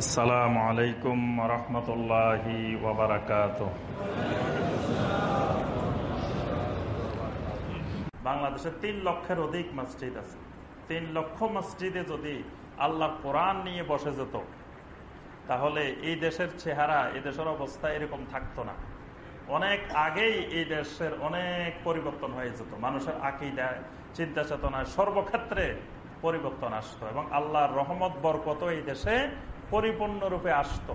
আসসালামু আলাইকুম রহমতুল্লাহি বাংলাদেশে তিন লক্ষের অধিক মসজিদ আছে। তিন লক্ষ মসজিদে যদি আল্লাহ কোরআন নিয়ে বসে যেত, তাহলে এই দেশের চেহারা, এই দেশের অবস্থা এরকম থাকতো না। অনেক আগেই এই দেশের অনেক পরিবর্তন হয়ে যেত। মানুষের আকিদায় চিন্তা চেতনায় সর্বক্ষেত্রে পরিবর্তন আসতো এবং আল্লাহর রহমত বরকত এই দেশে পরিপূর্ণরূপে আসত।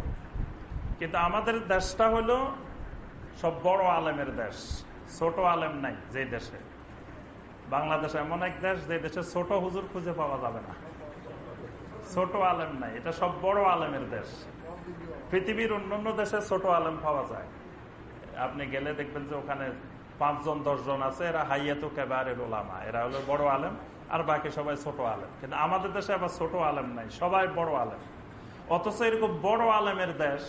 কিন্তু আমাদের দেশটা হলো সব বড় আলেমের দেশ, ছোট আলেম নাই যে দেশে। বাংলাদেশ এমন এক দেশ যে দেশে ছোট হুজুর খুঁজে পাওয়া যাবে না। ছোট আলেম নাই, এটা সব বড় আলেমের দেশ। পৃথিবীর অন্যান্য দেশে ছোট আলেম পাওয়া যায়। আপনি গেলে দেখবেন যে ওখানে পাঁচজন, দশজন আছে, এরা হাইয়াতু কেবারের ওলামা। এরা হলো বড় আলেম, আর বাকি সবাই ছোট আলেম। কিন্তু আমাদের দেশে আবার ছোট আলেম নাই, সবাই বড় আলেম। অথচ এরকম বড় আলেমের দেশ,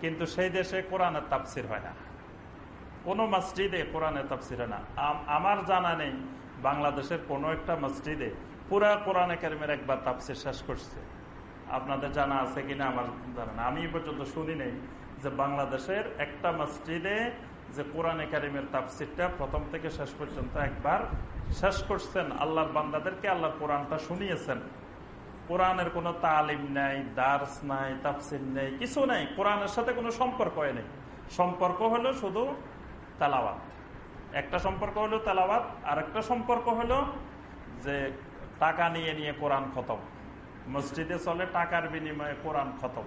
কিন্তু সেই দেশে কোরআনের তাপসির হয় না। কোনো মসজিদে কোরআনের তাপসির হয় না। আমার জানা নেই, বাংলাদেশের কোনো একটা মসজিদে পুরা কোরআনে কারিমের একবার তাপসির শেষ করছে। আপনাদের জানা আছে কিনা আমার জানা না আমি পর্যন্ত শুনি নেই যে বাংলাদেশের একটা মসজিদে যে কোরআনে কারিমের তাফসিরটা প্রথম থেকে শেষ পর্যন্ত একবার শেষ করছেন। আল্লাহর বান্দাদেরকে আল্লাহর কোরআনটা শুনিয়েছেন। কোরআনের কোনো তালিম নাই, দার্স নাই, তাফসির নেই, কিছু নেই। কোরআনের সাথে কোনো সম্পর্ক নেই। সম্পর্ক হলো শুধু তালাওয়াত। একটা সম্পর্ক হলো তালাওয়াত আর একটা সম্পর্ক হলো যে টাকা নিয়ে নিয়ে কোরআন খতম। মসজিদে চলে, টাকার বিনিময়ে কোরআন খতম।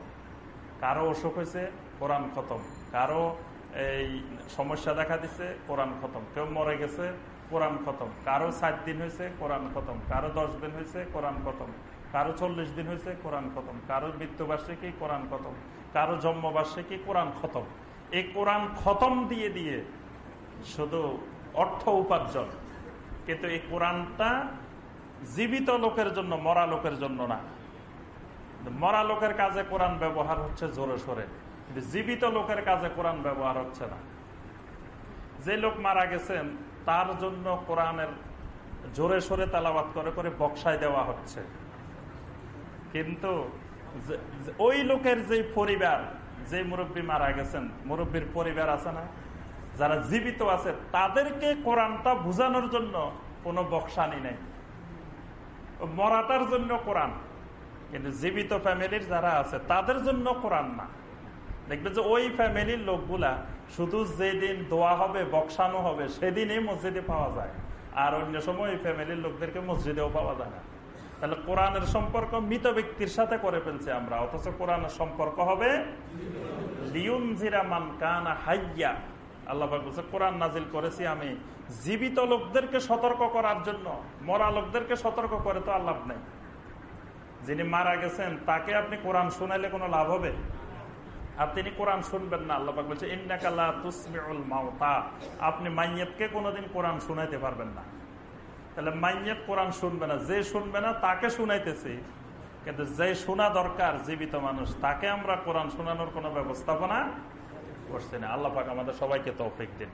কারও অসুখ হয়েছে, কোরআন খতম। কারও এই সমস্যা দেখা দিছে, কোরআন খতম। কেউ মরে গেছে, কোরআন খতম। কারও সাত দিন হয়েছে, কোরআন খতম। কারও দশ দিন হয়েছে, কোরআন খতম। কারও চল্লিশ দিন হয়েছে, কোরআন খতম। কারও মৃত্যুবার্ষিকী, কোরআন খতম। কারও জন্মবার্ষিকী, কোরআন খতম। এই কোরআন খতম দিয়ে দিয়ে শুধু অর্থ উপার্জন। কিন্তু এই কোরআনটা জীবিত লোকের জন্য, মরা লোকের জন্য না। মরা লোকের কাজে কোরআন ব্যবহার হচ্ছে জোরে সোরে। কিন্তু জীবিত লোকের কাজে কোরআন ব্যবহার হচ্ছে না। যে লোক মারা গেছেন, তার জন্য কোরআনের জোরে সোরে তালাবাদ করে করে বক্সায় দেওয়া হচ্ছে। কিন্তু ওই লোকের যে পরিবার যে মুরব্বী মারা গেছেন, মুরব্বীর পরিবার আছে না? যারা জীবিত আছে, তাদেরকে কোরআনটা বুঝানোর জন্য কোনো বক্সানি নেই। মরাটার জন্য কোরআন, কিন্তু জীবিত ফ্যামিলির যারা আছে, তাদের জন্য কোরআন না। দেখবে যে ওই ফ্যামিলির লোকগুলা শুধু যেদিন দোয়া হবে বক্সানো হবে, সেদিনই মসজিদে পাওয়া যায়। আর অন্য সময় ওই ফ্যামিলির লোকদেরকে মসজিদেও পাওয়া যায় না। তাহলে কোরআনের সম্পর্ক মৃত ব্যক্তির সাথে করে ফেলছে আমরা, অথচ কোরআনের সম্পর্ক হবে বলছে নাজিল করেছি আমি। জীবিত লোকদেরকে সতর্ক করার জন্য, মরা লোকদেরকে সতর্ক করে তো আল্লাহ নেই। যিনি মারা গেছেন, তাকে আপনি কোরআন শোনাইলে কোনো লাভ হবে? আর তিনি কোরআন শুনবেন না, আল্লাহ বলছে ইন্নাকাল্লা তুসমিউল মাওতা আপনি মাইয়াতকে কোনোদিন কোরআন শুনাইতে পারবেন না। তাহলে মাইয়াত কোরআন শুনবে না, যে শুনবে না তাকে শুনাইতেছি। কিন্তু যে শোনা দরকার জীবিত মানুষ, তাকে আমরা কোরআন শোনানোর কোনো ব্যবস্থাপনা করছি না। আল্লাহ পাক আমাদের সবাইকে তৌফিক দিন।